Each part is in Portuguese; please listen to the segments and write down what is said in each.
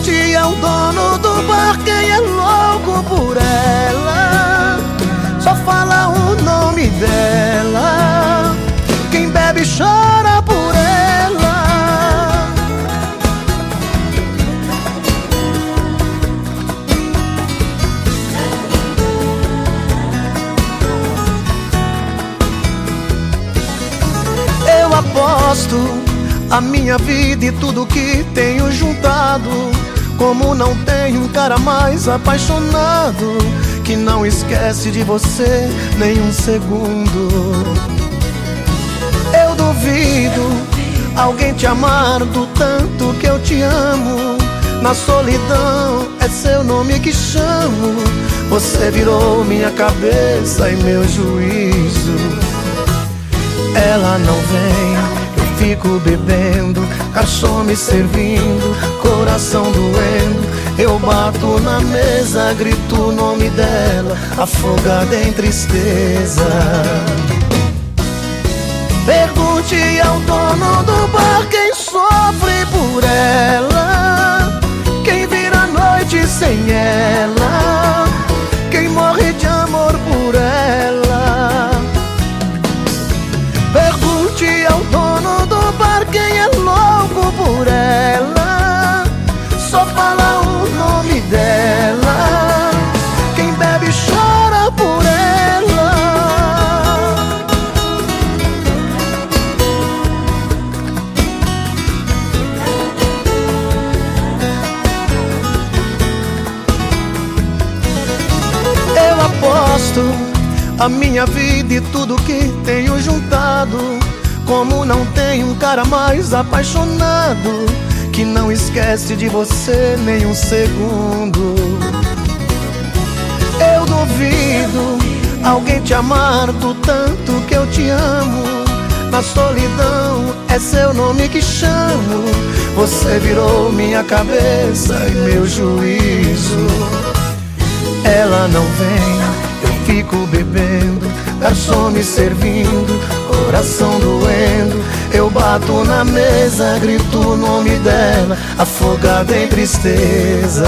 Pergunte ao dono do bar quem é louco por ela. Só fala o nome dela. Quem bebe chora por ela. Eu aposto a minha vida e tudo que tenho juntado. Como não tenho um cara mais apaixonado que não esquece de você nem um segundo. Eu duvido alguém te amar do tanto que eu te amo. Na solidão é seu nome que chamo. Você virou minha cabeça e meu juízo. Ela não vem fico bebendo, garçom me servindo, coração doendo. Eu bato na mesa, grito o nome dela, afogada em tristeza. Pergunte ao dono do bar quem sofre por ela, a minha vida e tudo que tenho juntado. Como não tem um cara mais apaixonado Que não esquece de você nem um segundo. Eu duvido alguém te amar do tanto que eu te amo. Na solidão é seu nome que chamo. Você virou minha cabeça e meu juízo. Ela não vem, fico bebendo Garçom me servindo, coração doendo. Eu bato na mesa, grito o nome dela Afogada em tristeza.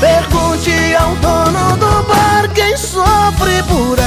Pergunte ao dono do bar quem sofre por